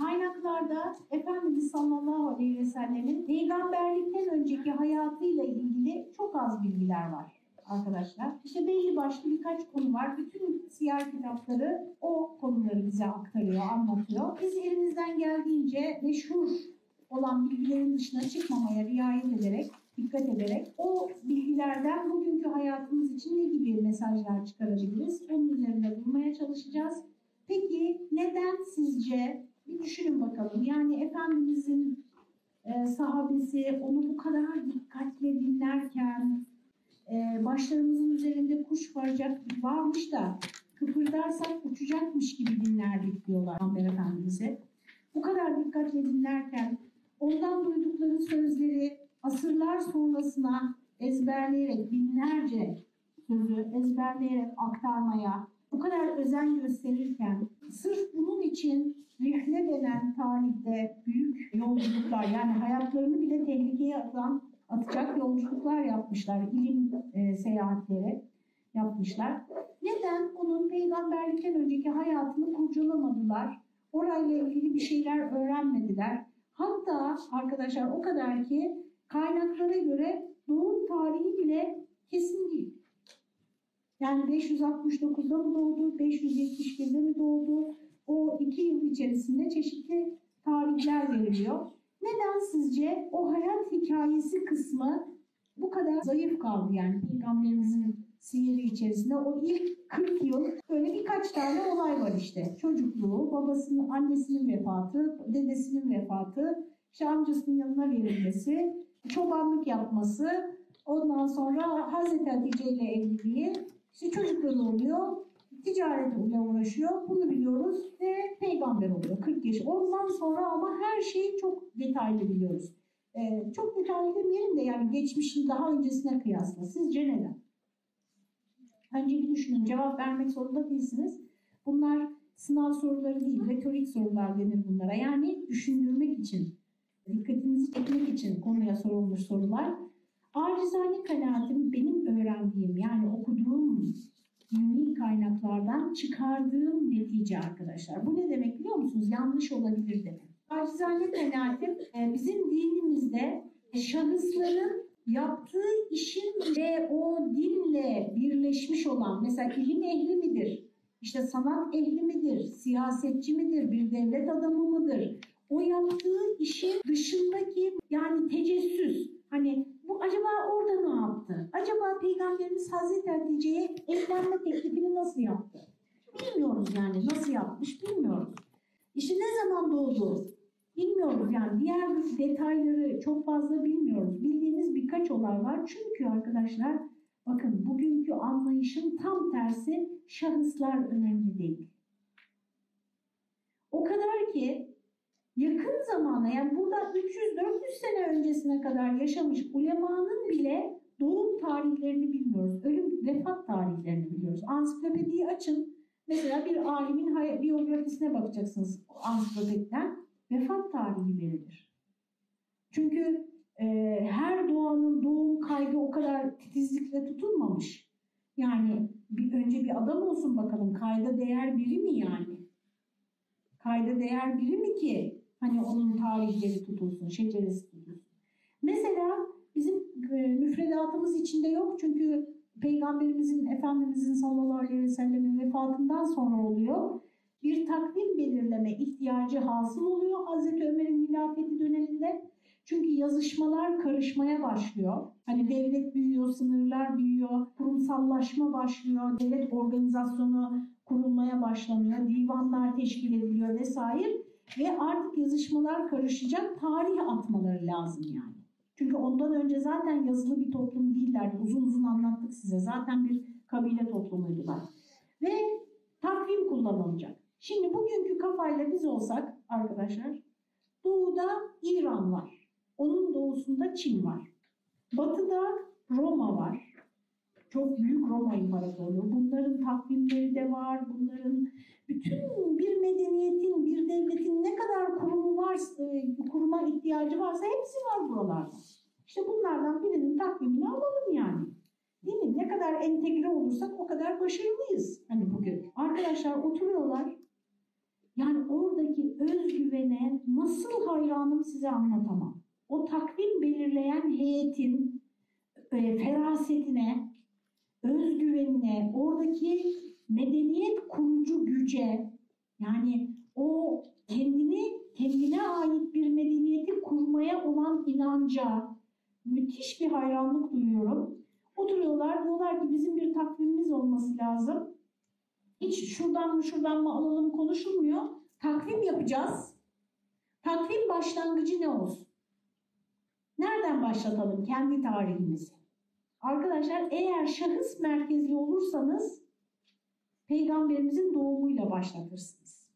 kaynaklarda Efendimiz sallallahu aleyhi ve sellemin peygamberlikten önceki hayatıyla ilgili çok az bilgiler var arkadaşlar. İşte belli başlı birkaç konu var. Bütün siyer kitapları o konuları bize aktarıyor, anlatıyor. Biz elimizden geldiğince meşhur olan bilgilerin dışına çıkmamaya riayet ederek, dikkat ederek o bilgilerden bugünkü hayatımız için ne gibi mesajlar çıkarabiliriz? Onun üzerinde durmaya çalışacağız. Peki neden sizce bir düşünün bakalım. Yani Efendimizin e, sahabesi onu bu kadar dikkatle dinlerken e, başlarımızın üzerinde kuş varacak varmış da kıpırdarsak uçacakmış gibi dinlerdik diyorlar Peygamber Efendimiz'e. Bu kadar dikkatle dinlerken ondan duydukları sözleri asırlar sonrasına ezberleyerek binlerce sözü ezberleyerek aktarmaya bu kadar özen gösterirken sırf bunun için rihle denen tarihte büyük yolculuklar yani hayatlarını bile tehlikeye atan atacak yolculuklar yapmışlar. ilim e, seyahatleri yapmışlar. Neden? Onun peygamberlikten önceki hayatını kurcalamadılar. Orayla ilgili bir şeyler öğrenmediler. Hatta arkadaşlar o kadar ki kaynaklara göre doğum tarihi bile kesin değil. Yani 569'da mı doğdu, 571'de mi doğdu? O iki yıl içerisinde çeşitli tarihler veriliyor. Neden sizce o hayat hikayesi kısmı bu kadar zayıf kaldı yani peygamberimizin sihiri içerisinde o ilk 40 yıl böyle birkaç tane olay var işte. Çocukluğu, babasının, annesinin vefatı, dedesinin vefatı, işte amcasının yanına verilmesi, çobanlık yapması, ondan sonra Hazreti Hatice ile evliliği, işte çocukları oluyor, ticaretle uğraşıyor. Peygamber oluyor 40 yaş. Ondan sonra ama her şeyi çok detaylı biliyoruz. Ee, çok detaylı demeyelim de yani geçmişin daha öncesine kıyasla. Sizce neden? Önce bir düşünün. Cevap vermek zorunda değilsiniz. Bunlar sınav soruları değil, retorik sorular denir bunlara. Yani düşündürmek için, dikkatinizi çekmek için konuya sorulmuş sorular. Acizane kanaatim benim öğrendiğim yani okuduğum dini kaynaklardan çıkardığım netice arkadaşlar. Bu ne demek biliyor musunuz? Yanlış olabilir demek. Acizane kanaatim e, bizim dinimizde şahısların yaptığı işin ve o dinle birleşmiş olan mesela ilim ehli midir? İşte sanat ehli midir? Siyasetçi midir? Bir devlet adamı mıdır? O yaptığı işin dışındaki yani tecessüs hani bu acaba orada ne yaptı? Acaba Peygamberimiz Hazreti Hatice'ye evlenme teklifini nasıl yaptı? Bilmiyoruz yani nasıl yapmış bilmiyoruz. İşte ne zaman doğdu? Bilmiyoruz yani diğer detayları çok fazla bilmiyoruz. Bildiğimiz birkaç olay var. Çünkü arkadaşlar bakın bugünkü anlayışın tam tersi şahıslar önemli değil. O kadar ki yakın zamana yani burada 300-400 sene öncesine kadar yaşamış ulemanın bile doğum tarihlerini bilmiyoruz. Ölüm, vefat tarihlerini biliyoruz. Ansiklopediyi açın. Mesela bir alimin biyografisine bakacaksınız ansiklopediden. Vefat tarihi verilir. Çünkü e, her doğanın doğum kaydı o kadar titizlikle tutulmamış. Yani bir önce bir adam olsun bakalım kayda değer biri mi yani? Kayda değer biri mi ki Hani onun tarihleri tutulsun, şeceresi tutulsun. Mesela bizim e, müfredatımız içinde yok çünkü Peygamberimizin, Efendimizin sallallahu aleyhi ve sellemin vefatından sonra oluyor. Bir takvim belirleme ihtiyacı hasıl oluyor Hazreti Ömer'in hilafeti döneminde. Çünkü yazışmalar karışmaya başlıyor. Hani devlet büyüyor, sınırlar büyüyor, kurumsallaşma başlıyor, devlet organizasyonu kurulmaya başlanıyor, divanlar teşkil ediliyor vesaire. Ve artık yazışmalar karışacak, tarih atmaları lazım yani. Çünkü ondan önce zaten yazılı bir toplum değillerdi. Uzun uzun anlattık size. Zaten bir kabile toplumuydular. Ve takvim kullanılacak. Şimdi bugünkü kafayla biz olsak arkadaşlar, doğuda İran var. Onun doğusunda Çin var. Batıda Roma var. Çok büyük Roma İmparatorluğu. Bunların takvimleri de var. Bunların bütün bir medeniyetin, bir devletin ne kadar kurumu varsa, e, kuruma ihtiyacı varsa hepsi var buralarda. İşte bunlardan birinin takvimini alalım yani. Değil mi? Ne kadar entegre olursak o kadar başarılıyız hani bugün. Arkadaşlar oturuyorlar. Yani oradaki özgüvene nasıl hayranım size anlatamam. O takvim belirleyen heyetin e, ferasetine, özgüvenine, oradaki medeniyet kurucu güce, yani o kendini kendine ait bir medeniyeti kurmaya olan inanca müthiş bir hayranlık duyuyorum. Oturuyorlar diyorlar ki bizim bir takvimimiz olması lazım. Hiç şuradan mı şuradan mı alalım konuşulmuyor. Takvim yapacağız. Takvim başlangıcı ne olsun? Nereden başlatalım kendi tarihimizi? Arkadaşlar eğer şahıs merkezli olursanız peygamberimizin doğumuyla başlatırsınız.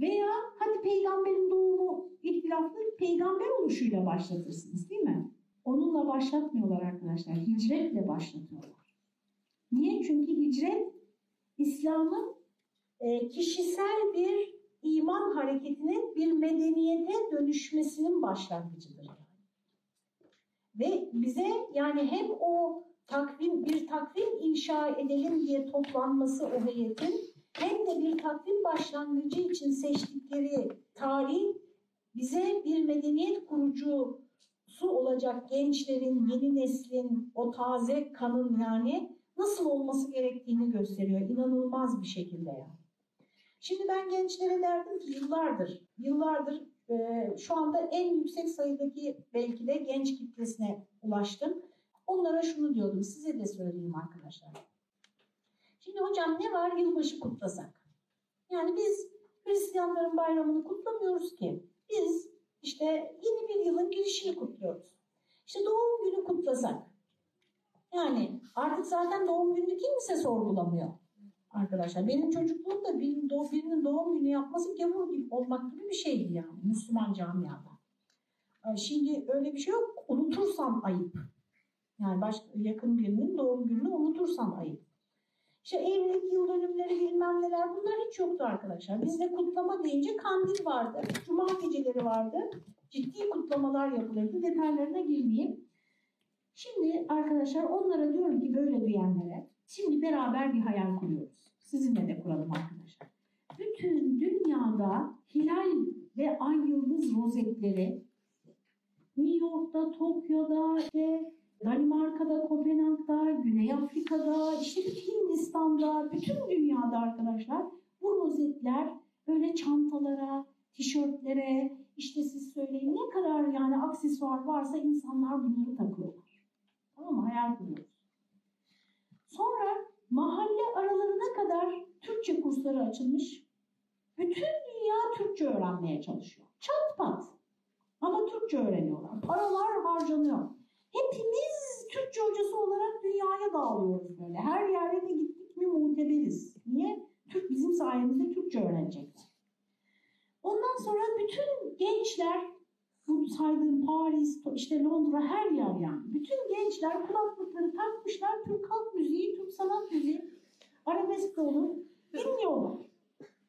Veya hadi peygamberin doğumu ihtilaflı peygamber oluşuyla başlatırsınız değil mi? Onunla başlatmıyorlar arkadaşlar. Hicretle başlatıyorlar. Niye? Çünkü hicret İslam'ın e, kişisel bir iman hareketinin bir medeniyete dönüşmesinin başlangıcıdır. Ve bize yani hem o takvim bir takvim inşa edelim diye toplanması o heyetin hem de bir takvim başlangıcı için seçtikleri tarih bize bir medeniyet kurucusu olacak gençlerin, yeni neslin, o taze kanın yani nasıl olması gerektiğini gösteriyor. İnanılmaz bir şekilde yani. Şimdi ben gençlere derdim ki yıllardır, yıllardır e, şu anda en yüksek sayıdaki belki de genç kitlesine ulaştım. Onlara şunu diyordum, size de söyleyeyim arkadaşlar. Şimdi hocam ne var yılbaşı kutlasak? Yani biz Hristiyanların bayramını kutlamıyoruz ki. Biz işte yeni bir yılın girişini kutluyoruz. İşte doğum günü kutlasak. Yani artık zaten doğum gününü kimse sorgulamıyor arkadaşlar. Benim çocukluğumda birinin, doğum, birinin doğum günü yapması gavur gibi olmak gibi bir şeydi yani Müslüman camiada. Şimdi öyle bir şey yok. Unutursam ayıp. Yani başka yakın birinin doğum gününü unutursam ayıp. İşte evlilik yıl dönümleri bilmem neler bunlar hiç yoktu arkadaşlar. Bizde kutlama deyince kandil vardı, cuma geceleri vardı. Ciddi kutlamalar yapılırdı. Detaylarına girmeyeyim. Şimdi arkadaşlar onlara diyorum ki böyle diyenlere şimdi beraber bir hayal kuruyoruz. Sizinle de kuralım arkadaşlar. Bütün dünyada hilal ve ay yıldız rozetleri New York'ta, Tokyo'da, işte Danimarka'da, Kopenhag'da, Güney Afrika'da, işte Hindistan'da, bütün dünyada arkadaşlar bu rozetler böyle çantalara, tişörtlere, işte siz söyleyin ne kadar yani aksesuar varsa insanlar bunları takıyorlar. Tamam mı? Hayal kuruyoruz. Sonra mahalle aralarına kadar Türkçe kursları açılmış. Bütün dünya Türkçe öğrenmeye çalışıyor. Çat pat. Ama Türkçe öğreniyorlar. Paralar harcanıyor. Hepimiz Türkçe hocası olarak dünyaya dağılıyoruz böyle. Her yerde de gittik mi muhteberiz. Niye? Türk bizim sayemizde Türkçe öğrenecekler. Ondan sonra bütün gençler, bu saydığım Paris, işte Londra her yer yani. Bütün gençler kulaklıkları takmışlar, Türk halk müziği, Türk sanat müziği, arabesk olur, dinliyorlar.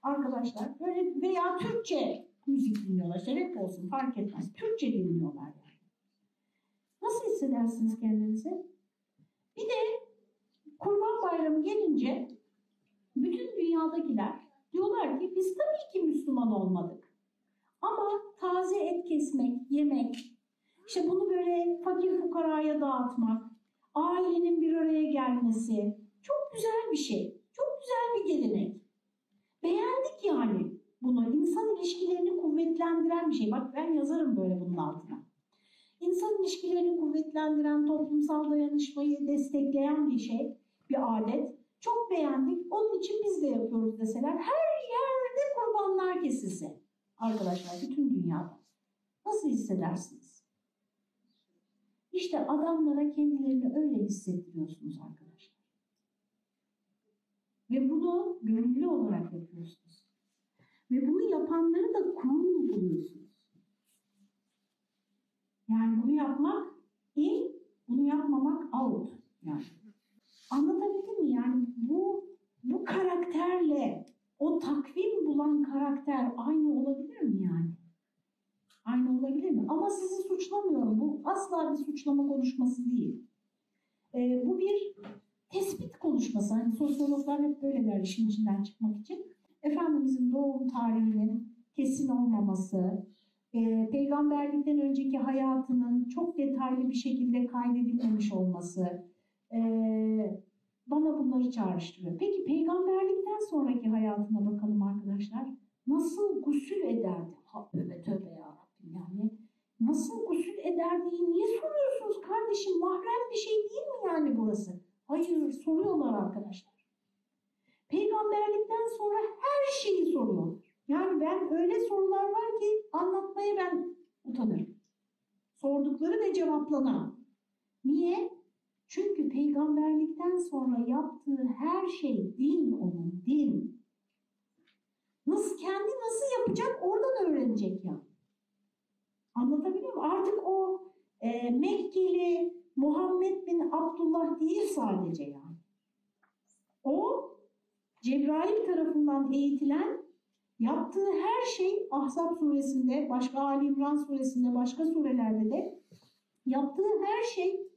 Arkadaşlar böyle veya Türkçe müzik dinliyorlar. Şeref olsun fark etmez. Türkçe dinliyorlar yani. Nasıl hissedersiniz kendinizi? Bir de Kurban Bayramı gelince bütün dünyadakiler diyorlar ki biz tabii ki Müslüman olmadık. Ama taze et kesmek, yemek, işte bunu böyle fakir fukaraya dağıtmak, ailenin bir araya gelmesi çok güzel bir şey. Güzel bir gelenek. Beğendik yani bunu. İnsan ilişkilerini kuvvetlendiren bir şey. Bak ben yazarım böyle bunun altına. İnsan ilişkilerini kuvvetlendiren, toplumsal dayanışmayı destekleyen bir şey, bir adet. Çok beğendik. Onun için biz de yapıyoruz deseler. Her yerde kurbanlar kesilse. Arkadaşlar bütün dünyada. Nasıl hissedersiniz? İşte adamlara kendilerini öyle hissettiriyorsunuz arkadaşlar. Ve bunu gönüllü olarak yapıyorsunuz. Ve bunu yapanları da cool buluyorsunuz. Yani bunu yapmak in, bunu yapmamak out. Yani. Anlatabildim mi? Yani bu bu karakterle o takvim bulan karakter aynı olabilir mi yani? Aynı olabilir mi? Ama sizi suçlamıyorum. Bu asla bir suçlama konuşması değil. Ee, bu konuşması. Hani sosyologlar hep böyle der işin içinden çıkmak için. Efendimizin doğum tarihinin kesin olmaması, e, peygamberlikten önceki hayatının çok detaylı bir şekilde kaydedilmemiş olması e, bana bunları çağrıştırıyor. Peki peygamberlikten sonraki hayatına bakalım arkadaşlar. Nasıl gusül ederdi? Ha, tövbe tövbe ya Rabbim yani. Nasıl gusül ederdi? Niye soruyorsunuz kardeşim? Mahrem bir şey değil mi yani burası? Hayır soruyorlar arkadaşlar. Peygamberlikten sonra her şeyi soruyorlar. Yani ben öyle sorular var ki anlatmaya ben utanırım. Sordukları ve cevaplanan. Niye? Çünkü peygamberlikten sonra yaptığı her şey din onun, din. Nasıl kendi nasıl yapacak oradan öğrenecek ya. Anlatabiliyor muyum? Artık o e, Mekkeli Muhammed bin Abdullah değil sadece yani. O Cebrail tarafından eğitilen yaptığı her şey Ahzab suresinde, başka Ali İmran suresinde, başka surelerde de yaptığı her şey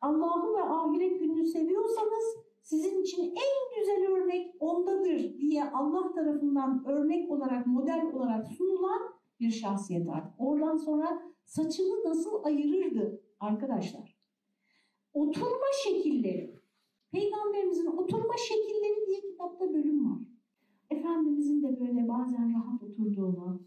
Allah'ı ve ahiret gününü seviyorsanız sizin için en güzel örnek ondadır diye Allah tarafından örnek olarak, model olarak sunulan bir şahsiyet artık. Oradan sonra saçını nasıl ayırırdı arkadaşlar? Oturma şekilleri. Peygamberimizin oturma şekilleri diye kitapta bölüm var. Efendimizin de böyle bazen rahat oturduğunu,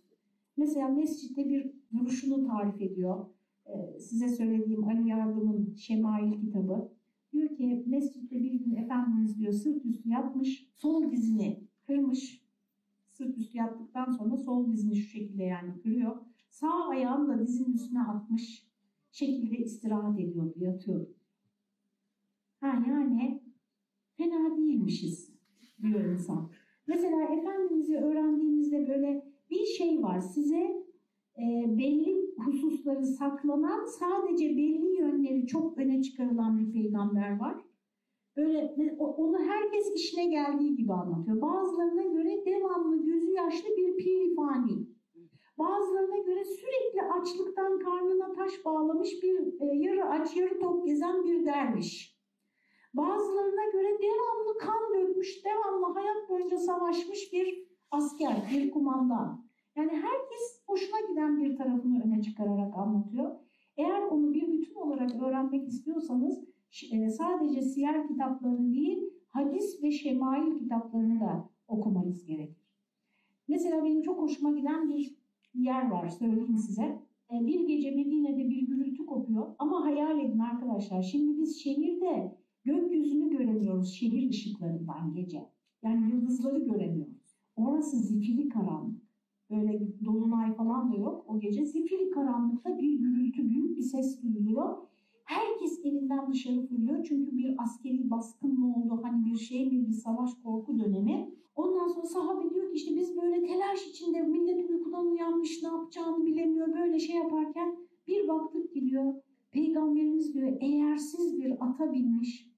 mesela mescitte bir duruşunu tarif ediyor. Ee, size söylediğim Ali Yardım'ın Şemail kitabı. Diyor ki mescitte bir gün Efendimiz diyor sırt üstü yatmış, sol dizini kırmış. Sırt üstü yattıktan sonra sol dizini şu şekilde yani kırıyor. Sağ ayağını da dizinin üstüne atmış şekilde istirahat ediyordu, yatıyordu. Ha yani fena değilmişiz diyor insan. Mesela Efendimiz'i öğrendiğimizde böyle bir şey var. Size e, belli hususları saklanan, sadece belli yönleri çok öne çıkarılan bir peygamber var. Böyle onu herkes işine geldiği gibi anlatıyor. Bazılarına göre devamlı gözü yaşlı bir pir fani. Bazılarına göre sürekli açlıktan karnına taş bağlamış bir e, yarı aç yarı tok gezen bir derviş. Bazılarına göre devamlı kan dökmüş, devamlı hayat boyunca savaşmış bir asker, bir kumandan. Yani herkes hoşuna giden bir tarafını öne çıkararak anlatıyor. Eğer onu bir bütün olarak öğrenmek istiyorsanız e, sadece siyer kitaplarını değil, hadis ve şemail kitaplarını da okumanız gerekir. Mesela benim çok hoşuma giden bir yer var, söyleyeyim size. E, bir gece Medine'de bir gürültü kopuyor ama hayal edin arkadaşlar. Şimdi biz şehirde gökyüzünü göremiyoruz şehir ışıklarından gece. Yani yıldızları göremiyoruz. Orası zifiri karanlık. Böyle dolunay falan da yok. O gece zifiri karanlıkta bir gürültü, büyük bir ses duyuluyor. Herkes evinden dışarı fırlıyor çünkü bir askeri baskın mı oldu, hani bir şey mi, bir savaş korku dönemi. Ondan sonra sahabe diyor ki işte biz böyle telaş içinde millet uykudan uyanmış, ne yapacağını bilemiyor, böyle şey yaparken bir baktık gidiyor. Peygamberimiz diyor eğersiz bir ata binmiş,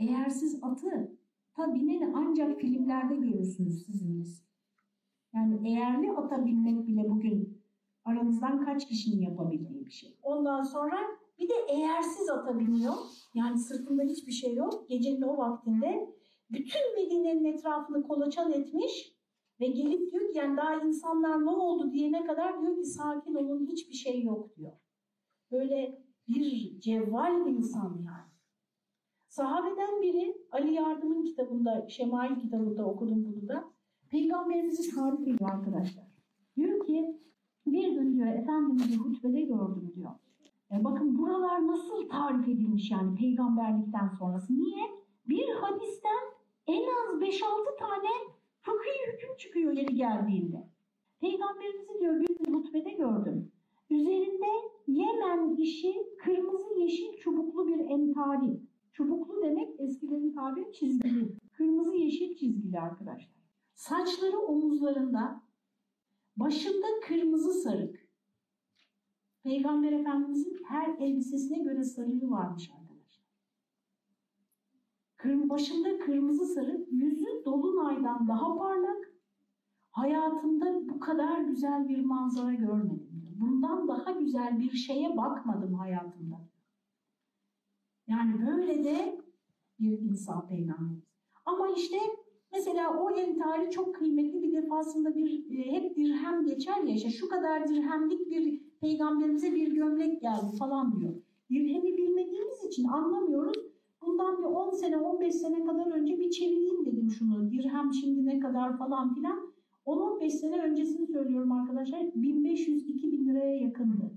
eğersiz atı ta bineni ancak filmlerde görürsünüz siziniz. Yani eğerli ata binmek bile bugün aranızdan kaç kişinin yapabildiği bir şey. Ondan sonra bir de eğersiz ata biniyor. Yani sırtında hiçbir şey yok. Gecenin o vaktinde bütün Medine'nin etrafını kolaçan etmiş ve gelip diyor ki yani daha insanlar ne oldu diyene kadar diyor ki sakin olun hiçbir şey yok diyor. Böyle bir cevval bir insan yani. Sahabeden biri Ali Yardım'ın kitabında, Şemail kitabında okudum bunu da. Peygamberimizi tarif ediyor arkadaşlar. Diyor ki bir gün diyor Efendimiz'i hutbede gördüm diyor. E bakın buralar nasıl tarif edilmiş yani peygamberlikten sonrası. Niye? Bir hadisten en az 5-6 tane fıkhi hüküm çıkıyor yeri geldiğinde. Peygamberimizi diyor bir gün hutbede gördüm. Üzerinde Yemen işi kırmızı yeşil çubuklu bir entari. Çubuklu demek eskilerin tabiri çizgili. Kırmızı yeşil çizgili arkadaşlar. Saçları omuzlarında, başında kırmızı sarık. Peygamber Efendimizin her elbisesine göre sarığı varmış arkadaşlar. Kır, başında kırmızı sarık, yüzü dolunaydan daha parlak. Hayatımda bu kadar güzel bir manzara görmedim. Bundan daha güzel bir şeye bakmadım hayatımda. Yani böyle de bir insan peygamberimiz. Ama işte Mesela o entari çok kıymetli bir defasında bir e, hep dirhem geçer ya işte şu kadar dirhemlik bir peygamberimize bir gömlek geldi falan diyor. Dirhemi bilmediğimiz için anlamıyoruz. Bundan bir 10 sene 15 sene kadar önce bir çevireyim dedim şunu. Dirhem şimdi ne kadar falan filan. 10-15 sene öncesini söylüyorum arkadaşlar. 1500-2000 liraya yakındı.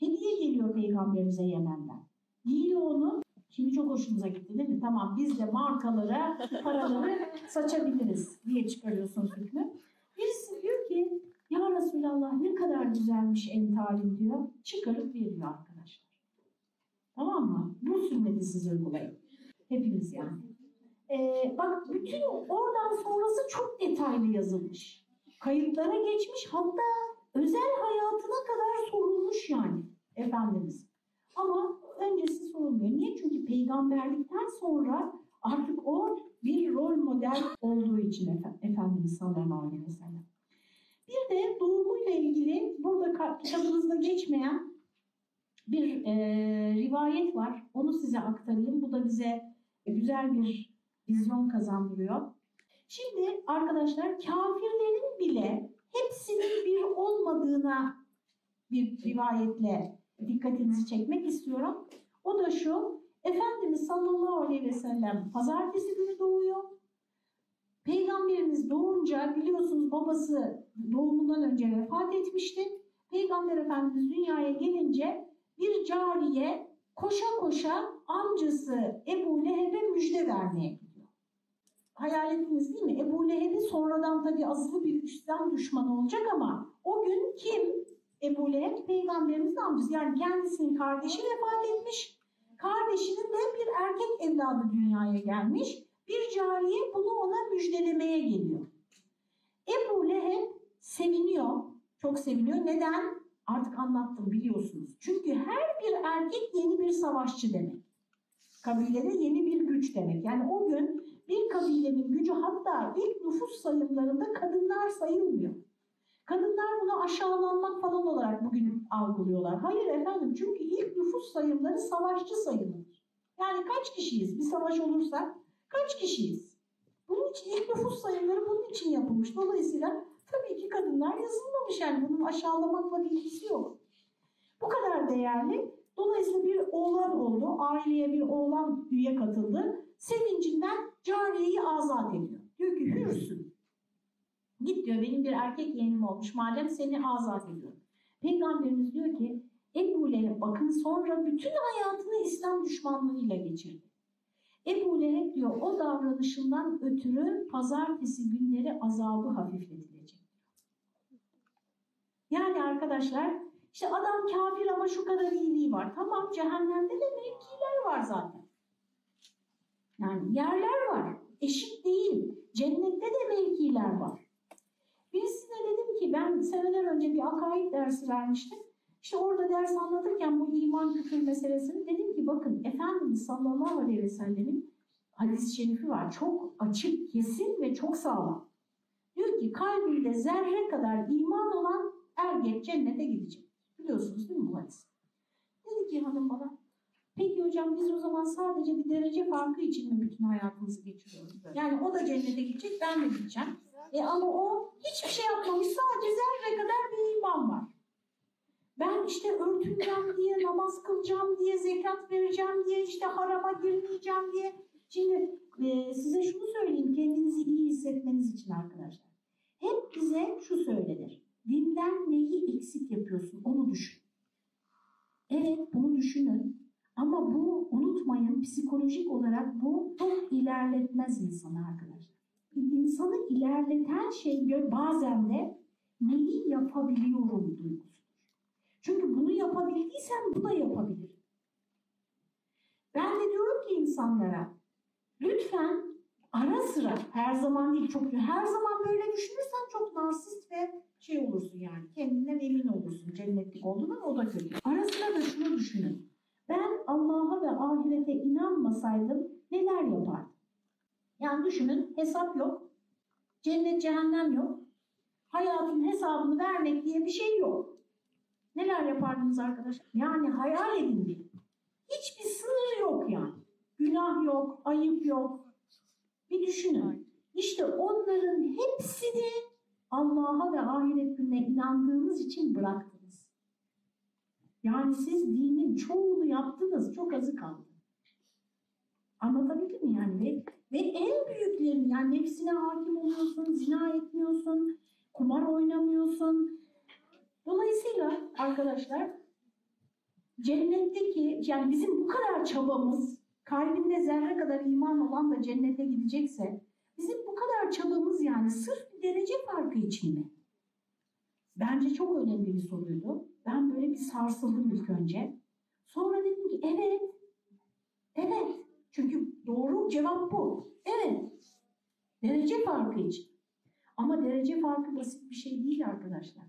Hediye geliyor peygamberimize Yemen'den. Giyiyor onu. Şimdi çok hoşumuza gitti değil mi? Tamam biz de markalara paraları saçabiliriz diye çıkarıyorsunuz hükmü. Birisi diyor ki ya Resulallah ne kadar güzelmiş entalim diyor. Çıkarıp veriyor arkadaşlar. Tamam mı? Bu sünneti siz uygulayın. Hepimiz yani. Ee, bak bütün oradan sonrası çok detaylı yazılmış. Kayıtlara geçmiş hatta özel hayatına kadar sorulmuş yani Efendimiz. Ama öncesi sorulmuyor. Niye? Çünkü peygamberlikten sonra artık o bir rol model olduğu için Efendimiz sallallahu aleyhi ve sellem. Bir de doğumuyla ilgili burada kitabınızda geçmeyen bir e, rivayet var. Onu size aktarayım. Bu da bize güzel bir vizyon kazandırıyor. Şimdi arkadaşlar kafirlerin bile hepsinin bir olmadığına bir rivayetle dikkatinizi çekmek istiyorum. O da şu, Efendimiz sallallahu aleyhi ve sellem pazartesi günü doğuyor. Peygamberimiz doğunca biliyorsunuz babası doğumundan önce vefat etmişti. Peygamber Efendimiz dünyaya gelince bir cariye koşa koşa amcası Ebu Leheb'e müjde vermeye gidiyor. Hayal ettiniz değil mi? Ebu Leheb'i sonradan tabii azılı bir İslam düşmanı olacak ama o gün kim? Ebu Leheb peygamberimizin amcası. Yani kendisinin kardeşi vefat etmiş. Kardeşinin de bir erkek evladı dünyaya gelmiş. Bir cariye bunu ona müjdelemeye geliyor. Ebu Leheb seviniyor. Çok seviniyor. Neden? Artık anlattım biliyorsunuz. Çünkü her bir erkek yeni bir savaşçı demek. Kabilede yeni bir güç demek. Yani o gün bir kabilenin gücü hatta ilk nüfus sayımlarında kadınlar sayılmıyor. Kadınlar bunu aşağılanmak falan olarak bugün algılıyorlar. Hayır efendim çünkü ilk nüfus sayımları savaşçı sayılır. Yani kaç kişiyiz bir savaş olursa kaç kişiyiz? Bunun için ilk nüfus sayımları bunun için yapılmış. Dolayısıyla tabii ki kadınlar yazılmamış yani bunun aşağılamakla bir ilgisi yok. Bu kadar değerli. Dolayısıyla bir oğlan oldu. Aileye bir oğlan üye katıldı. Sevincinden cariyeyi azat ediyor. Diyor ki hürsün. Git diyor benim bir erkek yeğenim olmuş madem seni azat ediyorum. Peygamberimiz diyor ki Ebu Leheb bakın sonra bütün hayatını İslam düşmanlığıyla geçirdi. Ebu Leheb diyor o davranışından ötürü pazartesi günleri azabı hafifletilecek. Yani arkadaşlar işte adam kafir ama şu kadar iyiliği var. Tamam cehennemde de mevkiler var zaten. Yani yerler var. Eşit değil. Cennette de mevkiler var. Birisine dedim ki ben seneler önce bir akaid dersi vermiştim. İşte orada ders anlatırken bu iman küfür meselesini dedim ki bakın Efendimiz sallallahu aleyhi ve sellemin hadis-i şerifi var. Çok açık, kesin ve çok sağlam. Diyor ki kalbinde zerre kadar iman olan er geç cennete gidecek. Biliyorsunuz değil mi bu hadis? Dedi ki hanım bana Peki hocam biz o zaman sadece bir derece farkı için mi bütün hayatımızı geçiriyoruz? Yani o da cennete gidecek, ben de gideceğim. E ama o hiçbir şey yapmamış, sadece zerre kadar bir iman var. Ben işte örtüneceğim diye, namaz kılacağım diye, zekat vereceğim diye, işte harama girmeyeceğim diye. Şimdi e, size şunu söyleyeyim, kendinizi iyi hissetmeniz için arkadaşlar. Hep bize şu söylenir. Dinden neyi eksik yapıyorsun, onu düşün. Evet, bunu düşünün. Ama bu unutmayın psikolojik olarak bu çok ilerletmez insanı arkadaşlar. İnsanı ilerleten şey bazen de neyi yapabiliyorum duygusudur. Çünkü bunu yapabildiysem bu da yapabilirim. Ben de diyorum ki insanlara lütfen ara sıra her zaman değil çok her zaman böyle düşünürsen çok narsist ve şey olursun yani kendinden emin olursun cennetlik olduğundan o da kötü. Ara sıra da şunu düşünün. Ben Allah'a ve ahirete inanmasaydım neler yapardım? Yani düşünün hesap yok. Cennet cehennem yok. Hayatın hesabını vermek diye bir şey yok. Neler yapardınız arkadaşlar? Yani hayal edin bir. Hiçbir sınır yok yani. Günah yok, ayıp yok. Bir düşünün. İşte onların hepsini Allah'a ve ahiret gününe inandığınız için bıraktınız. Yani siz dinin çoğunu yaptınız, çok azı kaldı. Anlatabildim mi yani? Ve en büyüklerin yani nefsine hakim oluyorsun, zina etmiyorsun, kumar oynamıyorsun. Dolayısıyla arkadaşlar cennetteki yani bizim bu kadar çabamız kalbinde zerre kadar iman olan da cennete gidecekse bizim bu kadar çabamız yani sırf bir derece farkı için mi? Bence çok önemli bir soruydu. Ben böyle bir sarsıldım ilk önce. Sonra dedim ki evet, evet. Çünkü doğru cevap bu. Evet. Derece farkı için. Ama derece farkı basit bir şey değil arkadaşlar.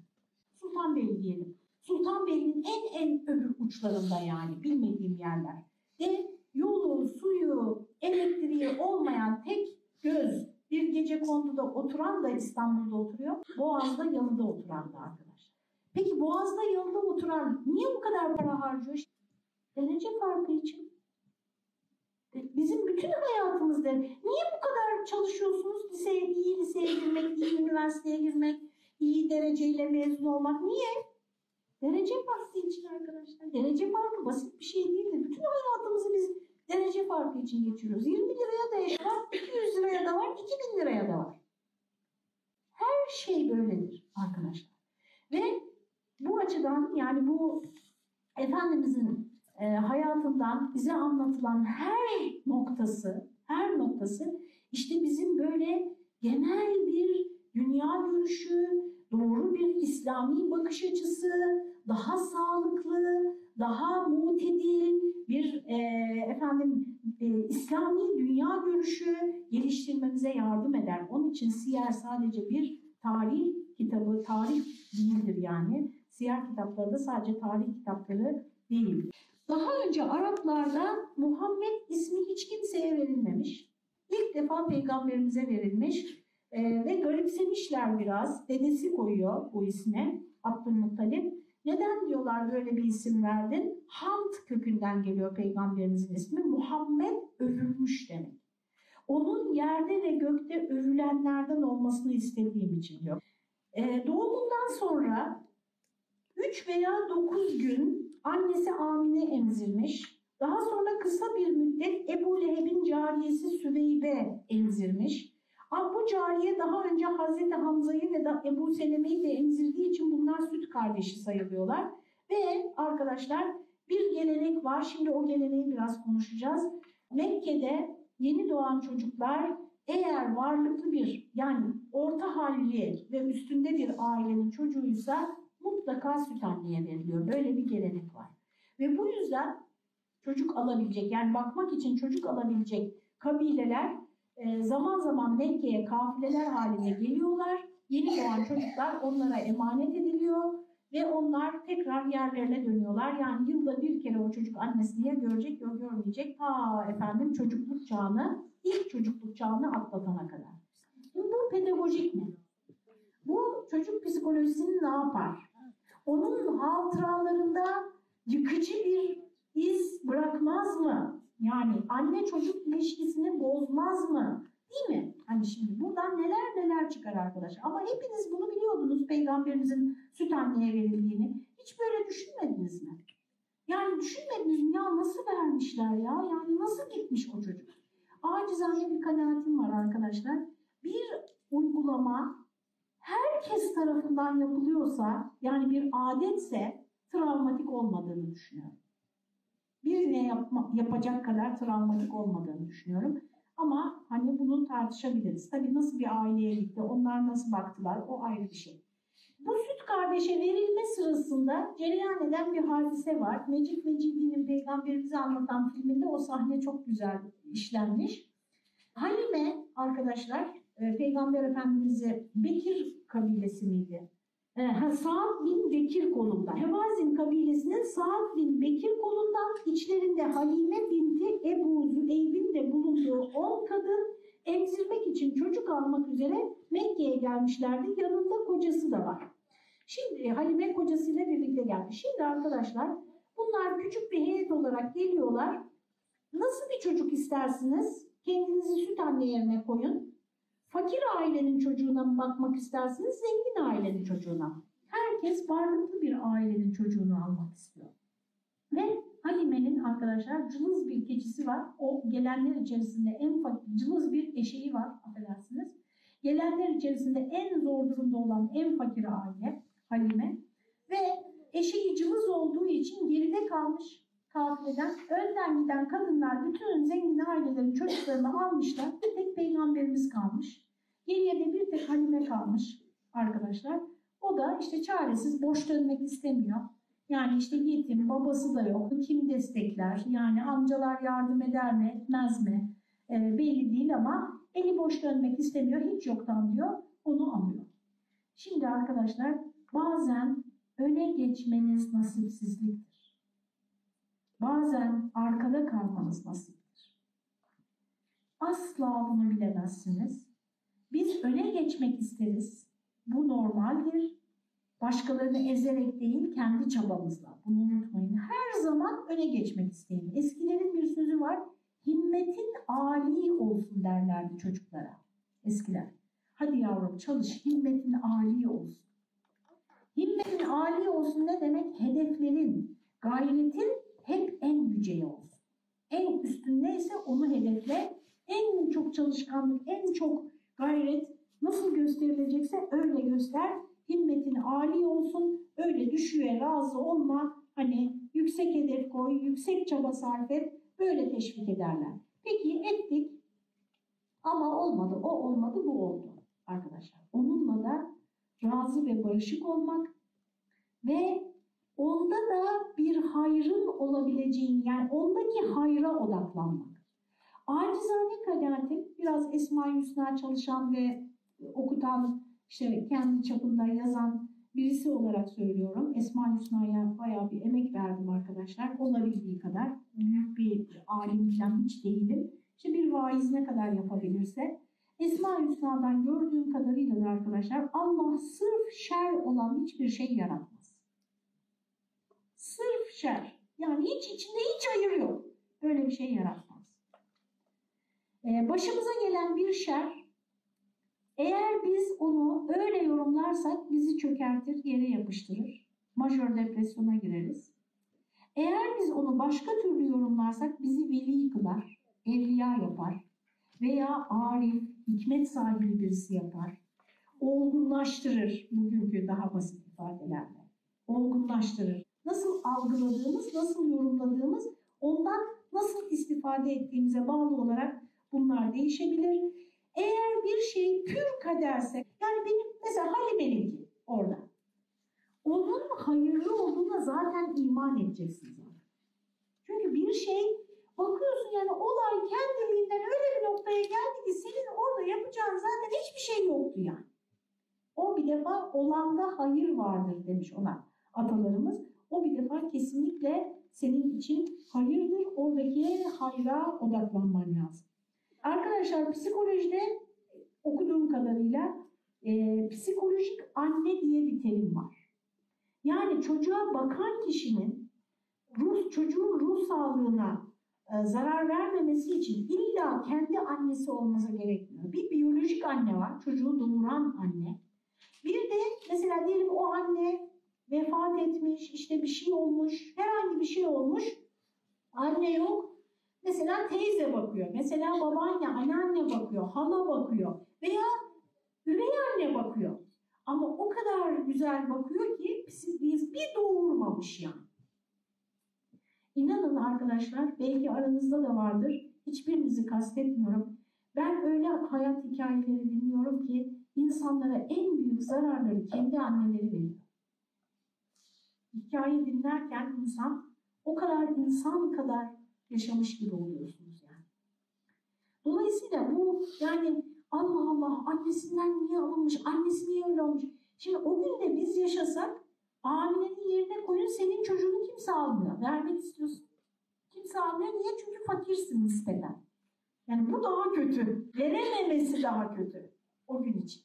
Sultanbeyli diyelim. Sultanbeyli'nin en en öbür uçlarında yani bilmediğim yerler. Ve yolu, suyu, elektriği olmayan tek göz bir gece konduda oturan da İstanbul'da oturuyor. Boğaz'da yalıda oturan da arkadaşlar. Peki Boğaz'da yalıda oturan niye bu kadar para harcıyor? Derece farkı için. Bizim bütün hayatımızda niye bu kadar çalışıyorsunuz? Liseye, iyi liseye girmek, iyi üniversiteye girmek, iyi dereceyle mezun olmak. Niye? Derece farkı için arkadaşlar. Derece farkı basit bir şey değildir. Bütün hayatımızı biz derece farkı için geçiriyoruz. 20 liraya da var, 200 liraya da var, 2000 liraya da var. Her şey böyledir arkadaşlar. Ve bu açıdan yani bu Efendimizin e, hayatından bize anlatılan her noktası, her noktası işte bizim böyle genel bir dünya görüşü, doğru bir İslami bakış açısı, daha sağlıklı, daha mutedil bir e, efendim e, İslami dünya görüşü geliştirmemize yardım eder. Onun için siyer sadece bir tarih kitabı, tarih değildir yani. Siyer kitapları da sadece tarih kitapları değil. Daha önce Araplarda Muhammed ismi hiç kimseye verilmemiş. İlk defa peygamberimize verilmiş e, ve garipsemişler biraz. Dedesi koyuyor bu isme Abdülmuttalip. Neden diyorlar böyle bir isim verdin? Hamd kökünden geliyor peygamberimizin ismi. Muhammed övülmüş demek. Onun yerde ve gökte övülenlerden olmasını istediğim için diyor. E, doğumundan sonra 3 veya 9 gün annesi Amine emzirmiş. Daha sonra kısa bir müddet Ebu Leheb'in cariyesi Süveybe emzirmiş. Bu cariye daha önce Hazreti Hamza'yı ve Ebu Seleme'yi de emzirdiği için bunlar süt kardeşi sayılıyorlar. Ve arkadaşlar bir gelenek var. Şimdi o geleneği biraz konuşacağız. Mekke'de yeni doğan çocuklar eğer varlıklı bir yani orta halli ve üstünde bir ailenin çocuğuysa mutlaka süt veriliyor. Böyle bir gelenek var. Ve bu yüzden çocuk alabilecek yani bakmak için çocuk alabilecek kabileler e, zaman zaman Mekke'ye kafileler halinde geliyorlar. Yeni doğan çocuklar onlara emanet ediliyor ve onlar tekrar yerlerine dönüyorlar. Yani yılda bir kere o çocuk annesini ya görecek ya görmeyecek. Ha efendim çocukluk çağını, ilk çocukluk çağını atlatana kadar. Şimdi bu pedagojik mi? Bu çocuk psikolojisini ne yapar? Onun hatıralarında yıkıcı bir iz bırakmaz mı? Yani anne çocuk ilişkisini bozmaz mı? Değil mi? Hani şimdi buradan neler neler çıkar arkadaşlar. Ama hepiniz bunu biliyordunuz peygamberimizin süt anneye verildiğini. Hiç böyle düşünmediniz mi? Yani düşünmediniz mi? Ya nasıl vermişler ya? Yani nasıl gitmiş o çocuk? Acizane bir kanaatim var arkadaşlar. Bir uygulama herkes tarafından yapılıyorsa yani bir adetse travmatik olmadığını düşünüyorum. Birine yapma, yapacak kadar travmatik olmadığını düşünüyorum. Ama hani bunu tartışabiliriz. Tabii nasıl bir aileye gitti, onlar nasıl baktılar o ayrı bir şey. Bu süt kardeşe verilme sırasında cereyan eden bir hadise var. Necip Mecidi'nin Peygamberimizi anlatan filminde o sahne çok güzel işlenmiş. Halime arkadaşlar e, Peygamber Efendimiz'e Bekir kabilesi miydi? E, Sa'd bin Bekir kolundan. Hevazin kabilesinin Sa'd bin Bekir kolundan içlerinde Halime binti Ebu Züeyb'in de bulunduğu 10 kadın emzirmek için çocuk almak üzere Mekke'ye gelmişlerdi. Yanında kocası da var. Şimdi Halime kocasıyla birlikte gelmiş. Şimdi arkadaşlar bunlar küçük bir heyet olarak geliyorlar. Nasıl bir çocuk istersiniz? Kendinizi süt anne yerine koyun. Fakir ailenin çocuğuna mı bakmak istersiniz, zengin ailenin çocuğuna? Herkes varlıklı bir ailenin çocuğunu almak istiyor. Ve Halime'nin arkadaşlar cılız bir keçisi var. O gelenler içerisinde en fakir, cılız bir eşeği var affedersiniz. Gelenler içerisinde en zor durumda olan en fakir aile Halime. Ve eşeği cılız olduğu için geride kalmış kafileden önden giden kadınlar bütün zengin ailelerin çocuklarını almışlar. Bir tek peygamberimiz kalmış. Geriye de bir tek Halime kalmış arkadaşlar. O da işte çaresiz boş dönmek istemiyor. Yani işte yetim, babası da yok. Kim destekler? Yani amcalar yardım eder mi, etmez mi? Ee, belli değil ama eli boş dönmek istemiyor. Hiç yoktan diyor, onu alıyor. Şimdi arkadaşlar bazen öne geçmeniz nasipsizliktir. Bazen arkada kalmanız nasiptir. Asla bunu bilemezsiniz. Biz öne geçmek isteriz. Bu normaldir. Başkalarını ezerek değil, kendi çabamızla. Bunu unutmayın. Her zaman öne geçmek isteyin. Eskilerin bir sözü var. Himmetin âli olsun derlerdi çocuklara. Eskiler. Hadi yavrum çalış, himmetin âli olsun. Himmetin âli olsun ne demek? Hedeflerin, gayretin hep en yüceye olsun. En üstün neyse onu hedefle. En çok çalışkanlık, en çok gayret nasıl gösterilecekse öyle göster himmetin âli olsun, öyle düşüğe razı olma, hani yüksek hedef koy, yüksek çaba sarf et, böyle teşvik ederler. Peki ettik ama olmadı, o olmadı, bu oldu arkadaşlar. Onunla da razı ve barışık olmak ve onda da bir hayrın olabileceğini, yani ondaki hayra odaklanmak. Acizane kanaatim, biraz Esma-i Hüsna çalışan ve okutan işte kendi çapında yazan birisi olarak söylüyorum. Esma Hüsna'ya bayağı bir emek verdim arkadaşlar. Olabildiği kadar. Büyük bir alimden hiç değilim. İşte bir vaiz ne kadar yapabilirse. Esma Hüsna'dan gördüğüm kadarıyla da arkadaşlar Allah sırf şer olan hiçbir şey yaratmaz. Sırf şer. Yani hiç içinde hiç hayır yok. Böyle bir şey yaratmaz. Ee, başımıza gelen bir şer eğer biz onu öyle yorumlarsak bizi çökertir, yere yapıştırır. Majör depresyona gireriz. Eğer biz onu başka türlü yorumlarsak bizi veli kılar, evliya yapar veya arif, hikmet sahibi birisi yapar. Olgunlaştırır bugünkü daha basit ifadelerle. Olgunlaştırır. Nasıl algıladığımız, nasıl yorumladığımız, ondan nasıl istifade ettiğimize bağlı olarak bunlar değişebilir. Eğer bir şey pür kaderse, yani benim mesela Halime'ninki orada. Onun hayırlı olduğuna zaten iman edeceksiniz. Çünkü bir şey bakıyorsun yani olay kendiliğinden öyle bir noktaya geldi ki senin orada yapacağın zaten hiçbir şey yoktu yani. O bir defa olanda hayır vardır demiş ona atalarımız. O bir defa kesinlikle senin için hayırdır. Oradaki hayra odaklanman lazım. Arkadaşlar psikolojide okuduğum kadarıyla e, psikolojik anne diye bir terim var. Yani çocuğa bakan kişinin ruh, çocuğun ruh sağlığına e, zarar vermemesi için illa kendi annesi olması gerekmiyor. Bir biyolojik anne var, çocuğu doğuran anne. Bir de mesela diyelim o anne vefat etmiş, işte bir şey olmuş, herhangi bir şey olmuş, anne yok, Mesela teyze bakıyor, mesela babaanne, anneanne bakıyor, hala bakıyor veya üvey anne bakıyor. Ama o kadar güzel bakıyor ki biz bir doğurmamış yani. İnanın arkadaşlar, belki aranızda da vardır, hiçbirinizi kastetmiyorum. Ben öyle hayat hikayeleri dinliyorum ki insanlara en büyük zararları kendi anneleri veriyor. Hikaye dinlerken insan o kadar insan kadar yaşamış gibi oluyorsunuz yani. Dolayısıyla bu yani Allah Allah annesinden niye alınmış, annesi niye öyle olmuş. Şimdi o gün de biz yaşasak Amine'nin yerine koyun senin çocuğunu kimse almıyor. Vermek istiyorsun. Kimse almıyor. Niye? Çünkü fakirsin nispeten. Yani bu daha kötü. Verememesi daha kötü o gün için.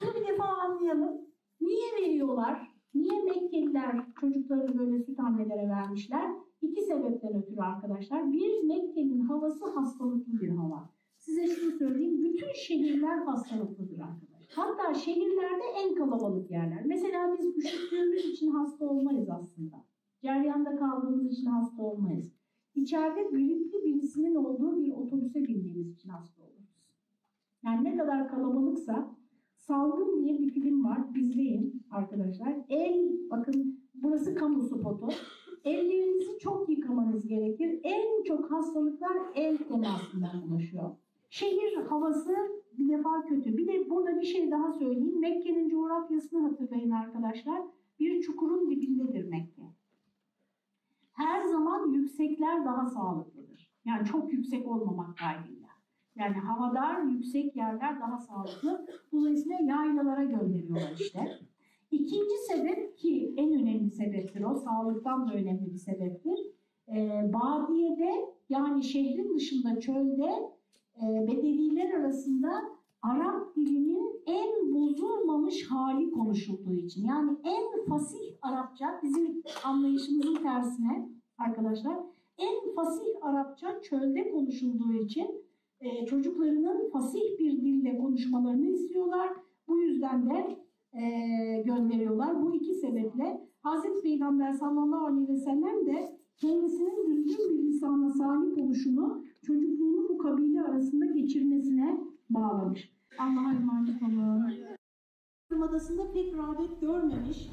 Bunu bir defa anlayalım. Niye veriyorlar? Niye Mekkeliler çocuklarını böyle süt annelere vermişler? İki sebepten ötürü arkadaşlar. Bir, Mekke'nin havası hastalıklı bir hava. Siz size şunu söyleyeyim. Bütün şehirler hastalıklıdır arkadaşlar. Hatta şehirlerde en kalabalık yerler. Mesela biz üşüttüğümüz için hasta olmayız aslında. Ceryanda kaldığımız için hasta olmayız. İçeride gripli birisinin olduğu bir otobüse bindiğimiz için hasta oluruz. Yani ne kadar kalabalıksa salgın diye bir film var. İzleyin arkadaşlar. El, bakın burası kamu spotu. Ellerinizi çok yıkamanız gerekir. En çok hastalıklar el temasından bulaşıyor. Şehir havası bir defa kötü. Bir de burada bir şey daha söyleyeyim. Mekke'nin coğrafyasını hatırlayın arkadaşlar. Bir çukurun dibindedir Mekke. Her zaman yüksekler daha sağlıklıdır. Yani çok yüksek olmamak kaydıyla. Yani havadar, yüksek yerler daha sağlıklı. Dolayısıyla yaylalara gönderiyorlar işte. İkinci sebep ki en önemli sebeptir o, sağlıktan da önemli bir sebeptir. Ee, badiyede yani şehrin dışında çölde e, bedeviler arasında Arap dilinin en bozulmamış hali konuşulduğu için. Yani en fasih Arapça bizim anlayışımızın tersine arkadaşlar en fasih Arapça çölde konuşulduğu için e, çocuklarının fasih bir dille konuşmalarını istiyorlar. Bu yüzden de e, gönderiyorlar. Bu iki sebeple Hazreti Peygamber sallallahu aleyhi ve sellem de kendisinin düzgün bir lisana sahip oluşunu çocukluğunu bu kabile arasında geçirmesine bağlamış. Allah'a emanet olun. Adası'nda pek rağbet görmemiş,